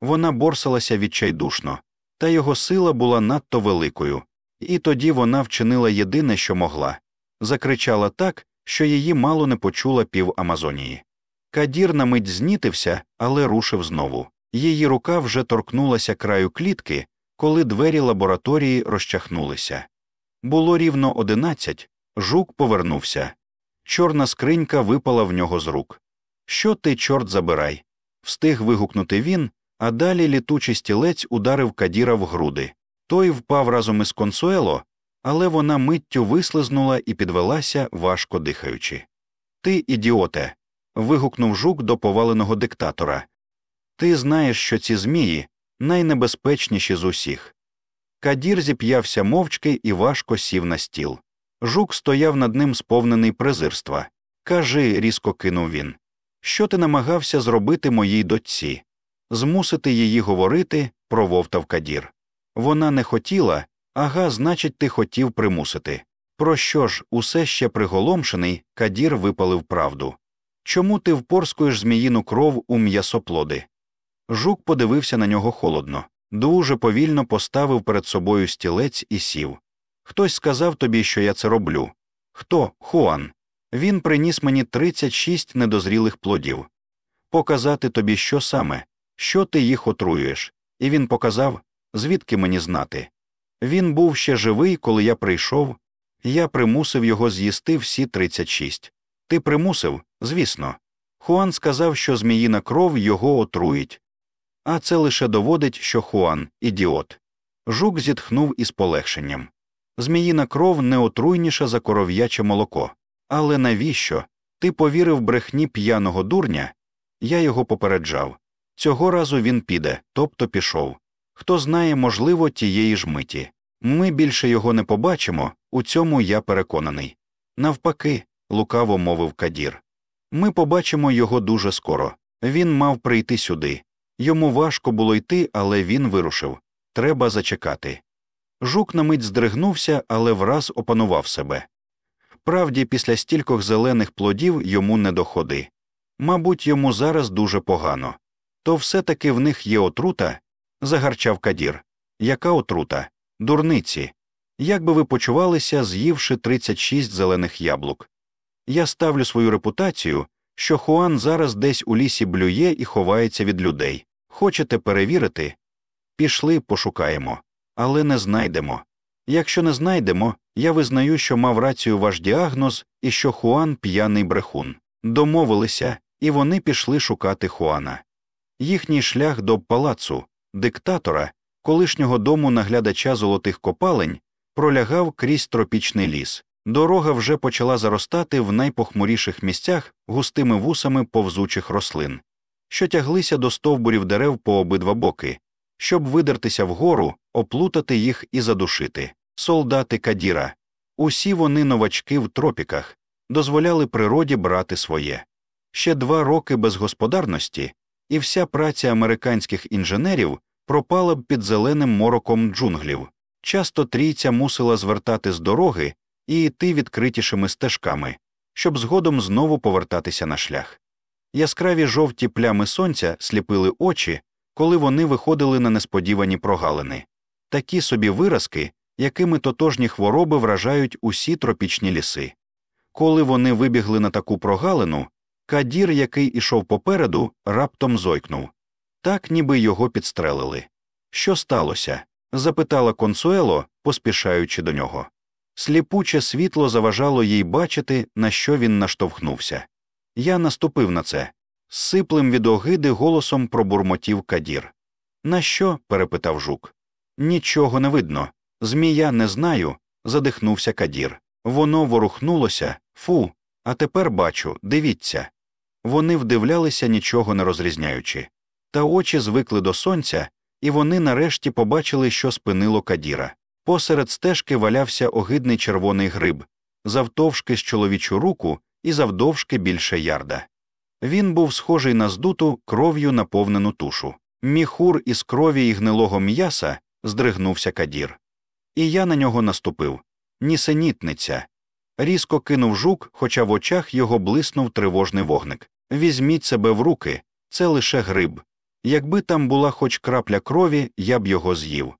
Вона борсалася відчайдушно, та його сила була надто великою, і тоді вона вчинила єдине, що могла закричала так, що її мало не почула пів Амазонії. Кадір на мить знітився, але рушив знову. Її рука вже торкнулася краю клітки, коли двері лабораторії розчахнулися. Було рівно одинадцять, жук повернувся. Чорна скринька випала в нього з рук. Що ти, чорт забирай? встиг вигукнути він, а далі літучий стілець ударив Кадіра в груди. Той впав разом із консуело, але вона миттю вислизнула і підвелася, важко дихаючи. Ти, ідіоте. вигукнув жук до поваленого диктатора. Ти знаєш, що ці змії найнебезпечніші з усіх. Кадір зіп'явся мовчки і важко сів на стіл. Жук стояв над ним сповнений презирства. Кажи, різко кинув він. Що ти намагався зробити моїй дочці? Змусити її говорити, прововтав Кадір. Вона не хотіла, ага, значить, ти хотів примусити. Про що ж, усе ще приголомшений, Кадір випалив правду. Чому ти впорскуєш зміїну кров у м'ясоплоди? Жук подивився на нього холодно, дуже повільно поставив перед собою стілець і сів. Хтось сказав тобі, що я це роблю. Хто? Хуан. Він приніс мені 36 недозрілих плодів. Показати тобі, що саме, що ти їх отруюєш. І він показав, звідки мені знати. Він був ще живий, коли я прийшов, я примусив його з'їсти всі 36. Ти примусив, звісно. Хуан сказав, що зміїна кров його отруїть. А це лише доводить, що Хуан ідіот. Жук зітхнув із полегшенням. Зміїна кров не отруйніша за коров'яче молоко. Але навіщо? Ти повірив брехні п'яного дурня? Я його попереджав. Цього разу він піде, тобто пішов. Хто знає, можливо, тієї ж миті. Ми більше його не побачимо, у цьому я переконаний. Навпаки, лукаво мовив Кадір. Ми побачимо його дуже скоро. Він мав прийти сюди. Йому важко було йти, але він вирушив. Треба зачекати. Жук на мить здригнувся, але враз опанував себе. Правді, після стількох зелених плодів йому не доходи. Мабуть, йому зараз дуже погано. То все таки в них є отрута? загарчав Кадір. Яка отрута? Дурниці. Як би ви почувалися, з'ївши 36 зелених яблук? Я ставлю свою репутацію, що Хуан зараз десь у лісі блює і ховається від людей. Хочете перевірити? Пішли, пошукаємо, але не знайдемо. Якщо не знайдемо, я визнаю, що мав рацію ваш діагноз і що Хуан п'яний брехун. Домовилися, і вони пішли шукати Хуана. Їхній шлях до палацу, диктатора, колишнього дому наглядача золотих копалень, пролягав крізь тропічний ліс. Дорога вже почала заростати в найпохмуріших місцях густими вусами повзучих рослин, що тяглися до стовбурів дерев по обидва боки, щоб видертися вгору, оплутати їх і задушити. Солдати Кадіра. Усі вони новачки в тропіках, дозволяли природі брати своє. Ще два роки безгосподарності, і вся праця американських інженерів пропала б під зеленим мороком джунглів. Часто трійця мусила звертати з дороги і йти відкритішими стежками, щоб згодом знову повертатися на шлях. Яскраві жовті плями сонця сліпили очі, коли вони виходили на несподівані прогалини, такі собі виразки, якими тотожні хвороби вражають усі тропічні ліси. Коли вони вибігли на таку прогалину, кадір, який ішов попереду, раптом зойкнув так, ніби його підстрелили. Що сталося? запитала консуело, поспішаючи до нього. Сліпуче світло заважало їй бачити, на що він наштовхнувся. Я наступив на це. З сиплим від огиди голосом пробурмотів кадір. На що? перепитав жук. Нічого не видно. Змія не знаю, задихнувся кадір. Воно ворухнулося, фу, а тепер бачу, дивіться. Вони вдивлялися, нічого не розрізняючи. Та очі звикли до сонця, і вони нарешті побачили, що спинило кадіра. Посеред стежки валявся огидний червоний гриб, завтовшки з чоловічу руку і завдовжки більше ярда. Він був схожий на здуту кров'ю наповнену тушу. Міхур із крові і гнилого м'яса здригнувся кадір. І я на нього наступив. Нісенітниця. Різко кинув жук, хоча в очах його блиснув тривожний вогник. Візьміть себе в руки, це лише гриб. Якби там була хоч крапля крові, я б його з'їв.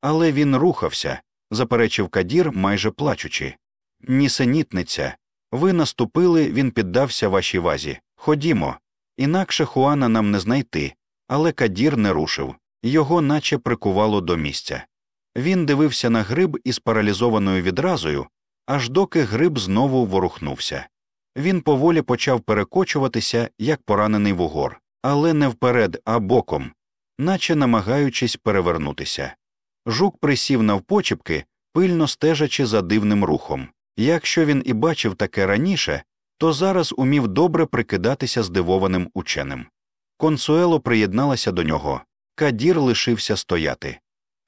Але він рухався, заперечив Кадір, майже плачучи. Нісенітниця. Ви наступили, він піддався вашій вазі. Ходімо. Інакше Хуана нам не знайти, але Кадір не рушив, його наче прикувало до місця. Він дивився на гриб із паралізованою відразою, аж доки гриб знову ворухнувся. Він поволі почав перекочуватися, як поранений вугор, але не вперед, а боком, наче намагаючись перевернутися. Жук присів навпочіпки, пильно стежачи за дивним рухом. Якщо він і бачив таке раніше, то зараз умів добре прикидатися здивованим ученим. Консуело приєдналася до нього, Кадір лишився стояти.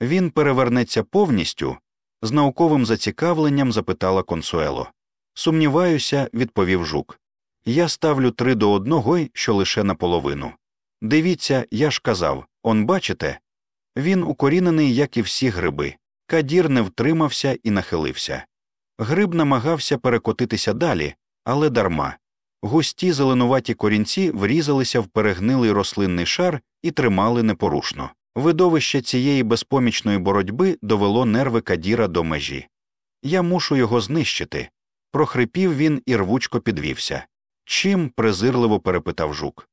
Він перевернеться повністю? З науковим зацікавленням запитала Консуело. Сумніваюся, відповів жук. Я ставлю три до одного, що лише наполовину. Дивіться, я ж казав он бачите? Він укорінений, як і всі гриби. Кадір не втримався і нахилився. Гриб намагався перекотитися далі, але дарма. Густі зеленуваті корінці врізалися в перегнилий рослинний шар і тримали непорушно. Видовище цієї безпомічної боротьби довело нерви Кадіра до межі. Я мушу його знищити. Прохрипів він і рвучко підвівся. Чим? презирливо перепитав жук.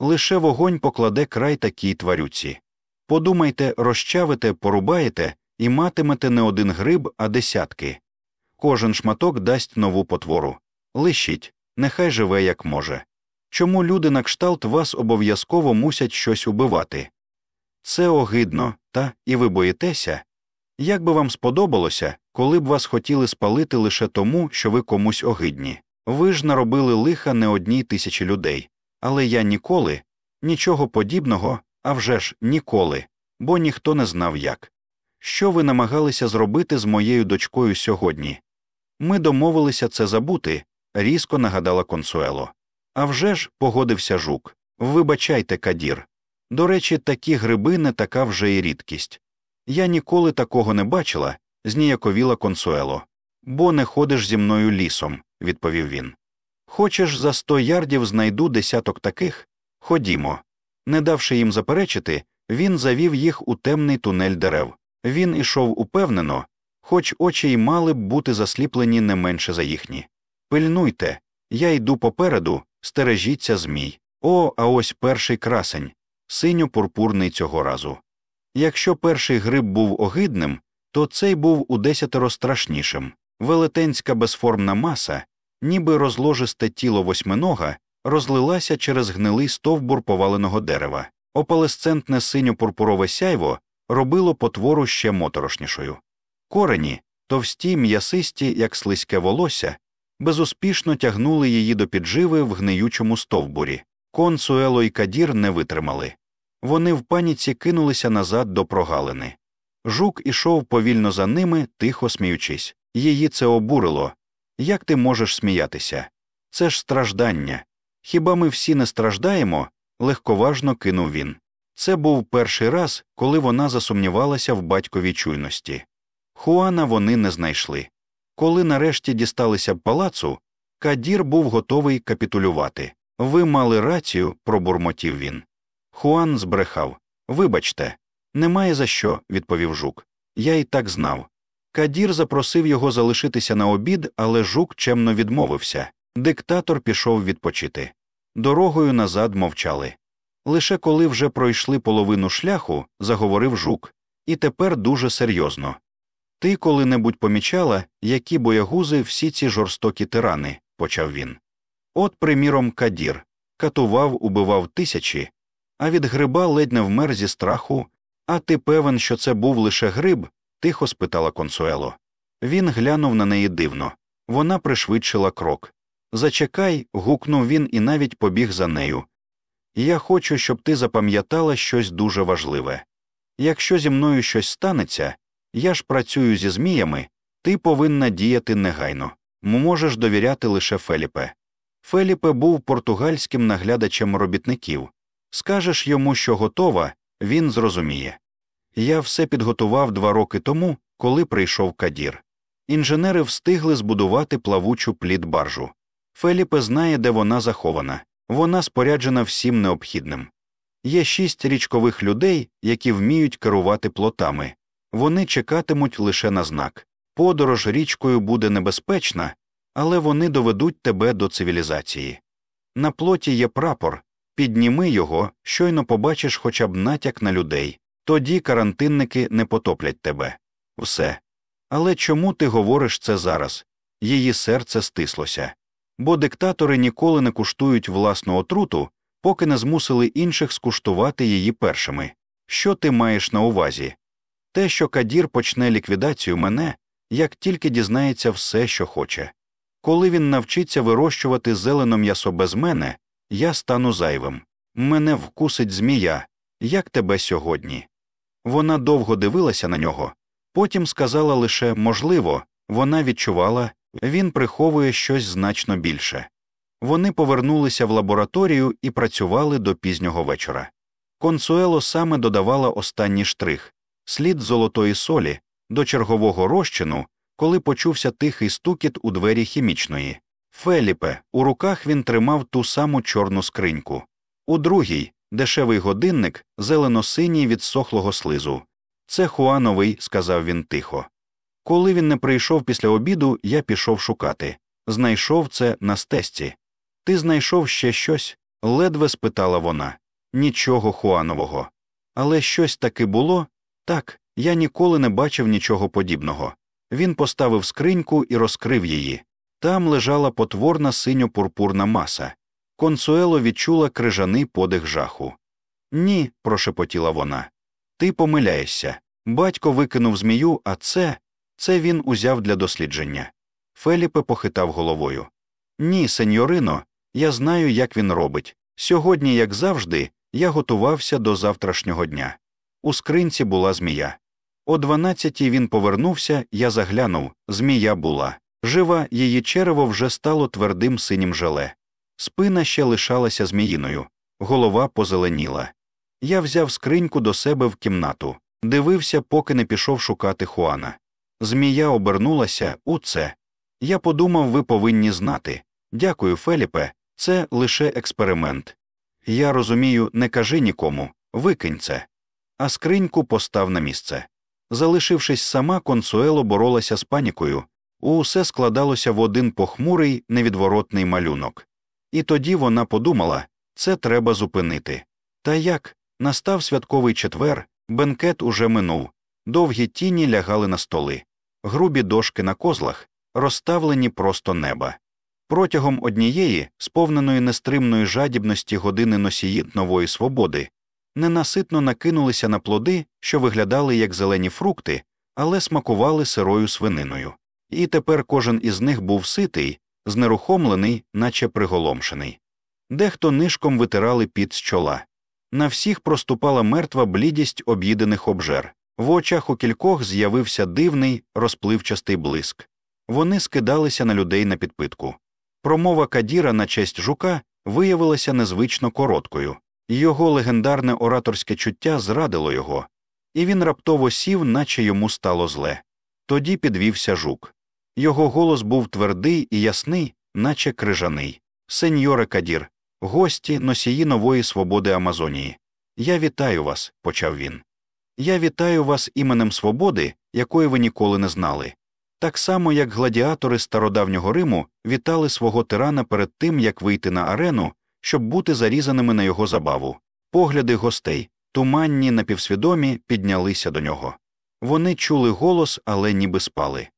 Лише вогонь покладе край такій тварюці. Подумайте, розчавите, порубаєте і матимете не один гриб, а десятки. Кожен шматок дасть нову потвору. Лишіть, нехай живе як може. Чому люди на кшталт вас обов'язково мусять щось убивати? Це огидно, та і ви боїтеся? Як би вам сподобалося, коли б вас хотіли спалити лише тому, що ви комусь огидні? Ви ж наробили лиха не одній тисячі людей, але я ніколи, нічого подібного, а вже ж ніколи, бо ніхто не знав як. Що ви намагалися зробити з моєю дочкою сьогодні? Ми домовилися це забути, різко нагадала консуело. «А вже ж, погодився жук. Вибачайте, Кадір. До речі, такі гриби не така вже й рідкість. Я ніколи такого не бачила, зніяковіла консуело. Бо не ходиш зі мною лісом, відповів він. Хочеш, за сто ярдів знайду десяток таких? Ходімо. Не давши їм заперечити, він завів їх у темний тунель дерев. Він ішов упевнено, хоч очі й мали б бути засліплені не менше за їхні. Пильнуйте, я йду попереду, стережіться змій. О, а ось перший красень, синьо пурпурний цього разу. Якщо перший гриб був огидним, то цей був у десятеро страшнішим. Велетенська безформна маса, ніби розложисте тіло восьминога, розлилася через гнилий стовбур поваленого дерева. Опалесцентне синьо пурпурове сяйво робило потвору ще моторошнішою. Корені, товсті, м'ясисті, як слизьке волосся, безуспішно тягнули її до підживи в гниючому стовбурі. Консуело і Кадір не витримали. Вони в паніці кинулися назад до прогалини. Жук ішов повільно за ними, тихо сміючись. Її це обурило. Як ти можеш сміятися? Це ж страждання. Хіба ми всі не страждаємо? легковажно кинув він. Це був перший раз, коли вона засумнівалася в батьковій чуйності. Хуана вони не знайшли. Коли нарешті дісталися б палацу, Кадір був готовий капітулювати. Ви мали рацію, пробурмотів він. Хуан збрехав. Вибачте, немає за що, відповів жук. Я і так знав. Кадір запросив його залишитися на обід, але жук чемно відмовився. Диктатор пішов відпочити. Дорогою назад мовчали. Лише коли вже пройшли половину шляху, заговорив жук, і тепер дуже серйозно. Ти коли-небудь помічала, які боягузи всі ці жорстокі тирани, почав він. От, приміром, Кадір катував, убивав тисячі, а від гриба ледь не вмер зі страху. А ти певен, що це був лише гриб? тихо спитала консуело. Він глянув на неї дивно. Вона пришвидшила крок. Зачекай, гукнув він і навіть побіг за нею. Я хочу, щоб ти запам'ятала щось дуже важливе. Якщо зі мною щось станеться, я ж працюю зі зміями, ти повинна діяти негайно. Можеш довіряти лише Феліпе. Феліпе був португальським наглядачем робітників. Скажеш йому, що готова, він зрозуміє. Я все підготував два роки тому, коли прийшов Кадір. Інженери встигли збудувати плавучу плід баржу. Феліпе знає, де вона захована, вона споряджена всім необхідним. Є шість річкових людей, які вміють керувати плотами. Вони чекатимуть лише на знак. Подорож річкою буде небезпечна, але вони доведуть тебе до цивілізації. На плоті є прапор, підніми його, щойно побачиш хоча б натяк на людей, тоді карантинники не потоплять тебе. Все. Але чому ти говориш це зараз? Її серце стислося. Бо диктатори ніколи не куштують власну отруту, поки не змусили інших скуштувати її першими. Що ти маєш на увазі? Те, що Кадір почне ліквідацію мене, як тільки дізнається все, що хоче. Коли він навчиться вирощувати зелено м'ясо без мене, я стану зайвим. Мене вкусить змія, як тебе сьогодні. Вона довго дивилася на нього, потім сказала лише можливо, вона відчувала, він приховує щось значно більше. Вони повернулися в лабораторію і працювали до пізнього вечора. Консуело саме додавала останній штрих слід золотої солі до чергового розчину, коли почувся тихий стукіт у двері хімічної. Феліпе, у руках він тримав ту саму чорну скриньку. У другій дешевий годинник, зелено-синій від сохлого слизу. Це Хуановий, сказав він тихо. Коли він не прийшов після обіду, я пішов шукати. Знайшов це на стесці. Ти знайшов ще щось? ледве спитала вона. Нічого Хуанового. Але щось таки було? Так, я ніколи не бачив нічого подібного. Він поставив скриньку і розкрив її. Там лежала потворна синьо-пурпурна маса. Консуело відчула крижаний подих жаху. Ні, прошепотіла вона. Ти помиляєшся. Батько викинув змію, а це це він узяв для дослідження. Феліпе похитав головою. Ні, сеньорино, я знаю, як він робить. Сьогодні, як завжди, я готувався до завтрашнього дня. У скринці була змія. О дванадцятій він повернувся, я заглянув змія була. Жива, її черево вже стало твердим синім желе. Спина ще лишалася зміїною, голова позеленіла. Я взяв скриньку до себе в кімнату, дивився, поки не пішов шукати Хуана. Змія обернулася у це. Я подумав, ви повинні знати. Дякую, Феліпе, це лише експеримент. Я розумію, не кажи нікому, викинь це. А скриньку постав на місце. Залишившись сама, консуело боролася з панікою, усе складалося в один похмурий, невідворотний малюнок. І тоді вона подумала це треба зупинити. Та як настав святковий четвер, бенкет уже минув, довгі тіні лягали на столи, грубі дошки на козлах, розставлені просто неба. Протягом однієї, сповненої нестримної жадібності години носії нової свободи, ненаситно накинулися на плоди, що виглядали як зелені фрукти, але смакували сирою свининою. І тепер кожен із них був ситий, знерухомлений, наче приголомшений. Дехто нишком витирали під з чола. На всіх проступала мертва блідість об'їдених обжер. В очах у кількох з'явився дивний, розпливчастий блиск. Вони скидалися на людей на підпитку. Промова Кадіра на честь жука виявилася незвично короткою, його легендарне ораторське чуття зрадило його, і він раптово сів, наче йому стало зле. Тоді підвівся жук. Його голос був твердий і ясний, наче крижаний. Сеньоре Кадір, гості, носії нової свободи Амазонії. Я вітаю вас, почав він. Я вітаю вас іменем свободи, якої ви ніколи не знали. Так само, як гладіатори стародавнього Риму вітали свого тирана перед тим, як вийти на арену, щоб бути зарізаними на його забаву. Погляди гостей, туманні, напівсвідомі, піднялися до нього. Вони чули голос, але ніби спали.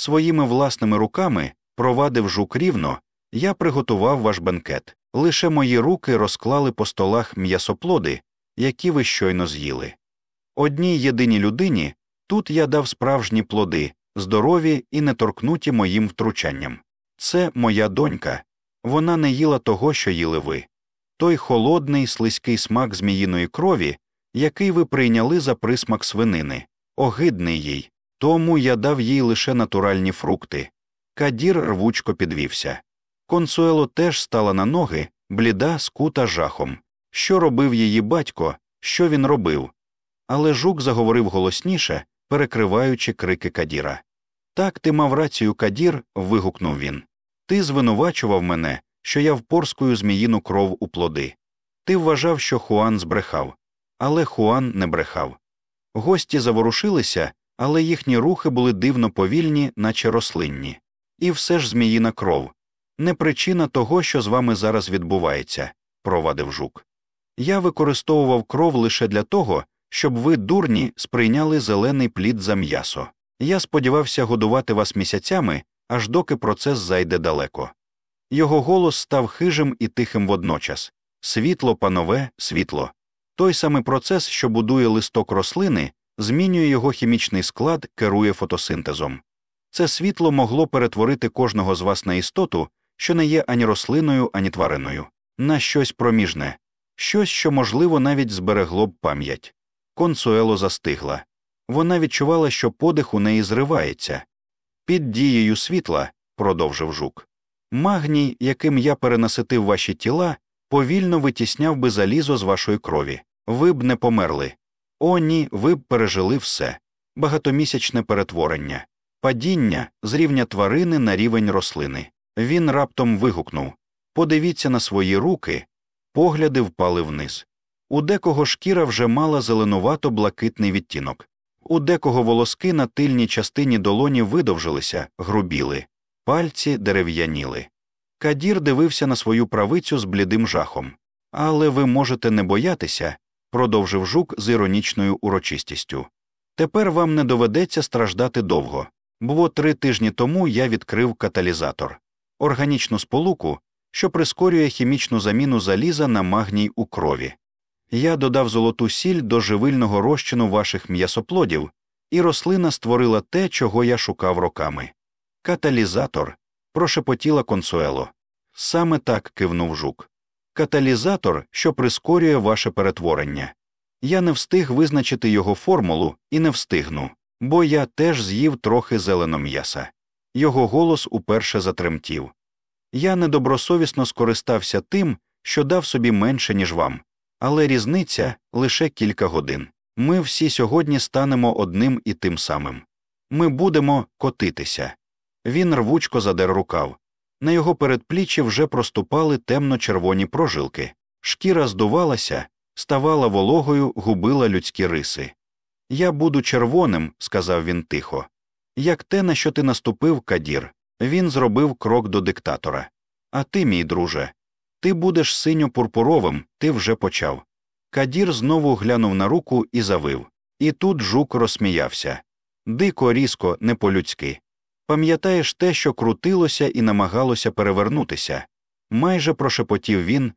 Своїми власними руками провадив жук рівно, я приготував ваш бенкет. Лише мої руки розклали по столах м'ясоплоди, які ви щойно з'їли. Одній єдиній людині тут я дав справжні плоди, здорові і не торкнуті моїм втручанням. Це моя донька. Вона не їла того, що їли ви. Той холодний, слизький смак зміїної крові, який ви прийняли за присмак свинини, огидний їй, тому я дав їй лише натуральні фрукти. Кадір рвучко підвівся. Консуело теж стала на ноги, бліда, скута жахом. Що робив її батько, що він робив? Але жук заговорив голосніше, перекриваючи крики Кадіра. Так, ти мав рацію, Кадір, вигукнув він. Ти звинувачував мене, що я впорскую зміїну кров у плоди. Ти вважав, що Хуан збрехав, але Хуан не брехав. Гості заворушилися, але їхні рухи були дивно повільні, наче рослинні. І все ж зміїна кров. Не причина того, що з вами зараз відбувається, провадив жук. Я використовував кров лише для того, щоб ви, дурні, сприйняли зелений плід за м'ясо. Я сподівався годувати вас місяцями, аж доки процес зайде далеко. Його голос став хижим і тихим водночас світло, панове, світло. Той самий процес, що будує листок рослини, змінює його хімічний склад, керує фотосинтезом. Це світло могло перетворити кожного з вас на істоту, що не є ані рослиною, ані твариною, на щось проміжне, щось, що, можливо, навіть зберегло б пам'ять. Консуело застигла. Вона відчувала, що подих у неї зривається. Під дією світла, продовжив жук. Магній, яким я перенаситив ваші тіла, повільно витісняв би залізо з вашої крові. Ви б не померли. О, ні, ви б пережили все багатомісячне перетворення, падіння з рівня тварини на рівень рослини. Він раптом вигукнув Подивіться на свої руки, погляди впали вниз. У декого шкіра вже мала зеленувато блакитний відтінок, у декого волоски на тильній частині долоні видовжилися, грубіли, пальці дерев'яніли. Кадір дивився на свою правицю з блідим жахом. Але ви можете не боятися, продовжив жук з іронічною урочистістю. Тепер вам не доведеться страждати довго, бо три тижні тому я відкрив каталізатор органічну сполуку, що прискорює хімічну заміну заліза на магній у крові. Я додав золоту сіль до живильного розчину ваших м'ясоплодів, і рослина створила те, чого я шукав роками. Каталізатор. прошепотіла консуело. Саме так кивнув жук. Каталізатор, що прискорює ваше перетворення. Я не встиг визначити його формулу і не встигну, бо я теж з'їв трохи зеленого м'яса. Його голос уперше затремтів. Я недобросовісно скористався тим, що дав собі менше, ніж вам, але різниця лише кілька годин. Ми всі сьогодні станемо одним і тим самим. Ми будемо котитися. Він рвучко задер рукав. На його передпліччі вже проступали темно червоні прожилки, шкіра здувалася, ставала вологою, губила людські риси. Я буду червоним, сказав він тихо. Як те, на що ти наступив, Кадір, він зробив крок до диктатора. А ти, мій друже, ти будеш синьо пурпуровим, ти вже почав. Кадір знову глянув на руку і завив. І тут жук розсміявся дико, різко, не по людськи. Пам'ятаєш те, що крутилося і намагалося перевернутися? Майже прошепотів він.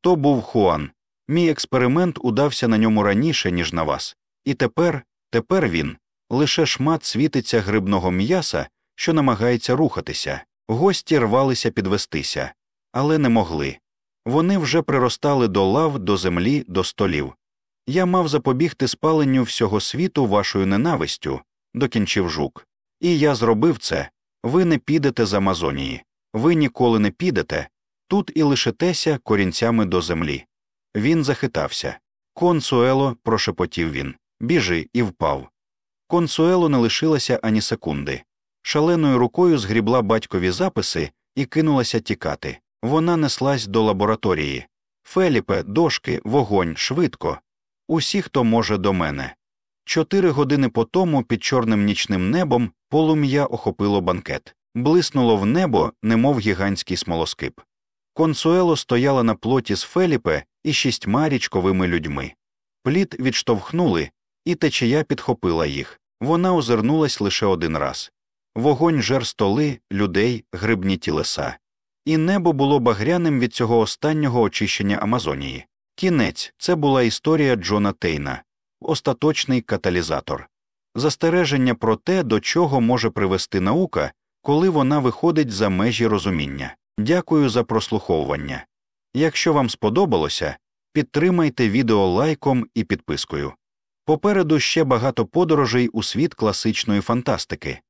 То був Хуан. Мій експеримент удався на ньому раніше, ніж на вас. І тепер, тепер він лише шмат світиться грибного м'яса, що намагається рухатися. Гості рвалися підвестися, але не могли. Вони вже приростали до лав, до землі, до столів. Я мав запобігти спаленню всього світу вашою ненавистю, докінчив жук. І я зробив це. Ви не підете з Амазонії, ви ніколи не підете, тут і лишитеся корінцями до землі. Він захитався. Консуело, прошепотів він, біжи і впав. Консуело не лишилася ані секунди. Шаленою рукою згрібла батькові записи і кинулася тікати. Вона неслась до лабораторії. Феліпе, дошки, вогонь, швидко. Усі, хто може до мене. Чотири години по тому під чорним нічним небом полум'я охопило банкет, блиснуло в небо, немов гігантський смолоскип. Консуело стояла на плоті з Феліпе і шістьма річковими людьми. Пліт відштовхнули, і течія підхопила їх. Вона озирнулась лише один раз. Вогонь жер столи, людей, грибні тілеса. І небо було багряним від цього останнього очищення Амазонії. Кінець це була історія Джона Тейна остаточний каталізатор, застереження про те, до чого може привести наука, коли вона виходить за межі розуміння. Дякую за прослуховування. Якщо вам сподобалося, підтримайте відео лайком і підпискою. Попереду ще багато подорожей у світ класичної фантастики.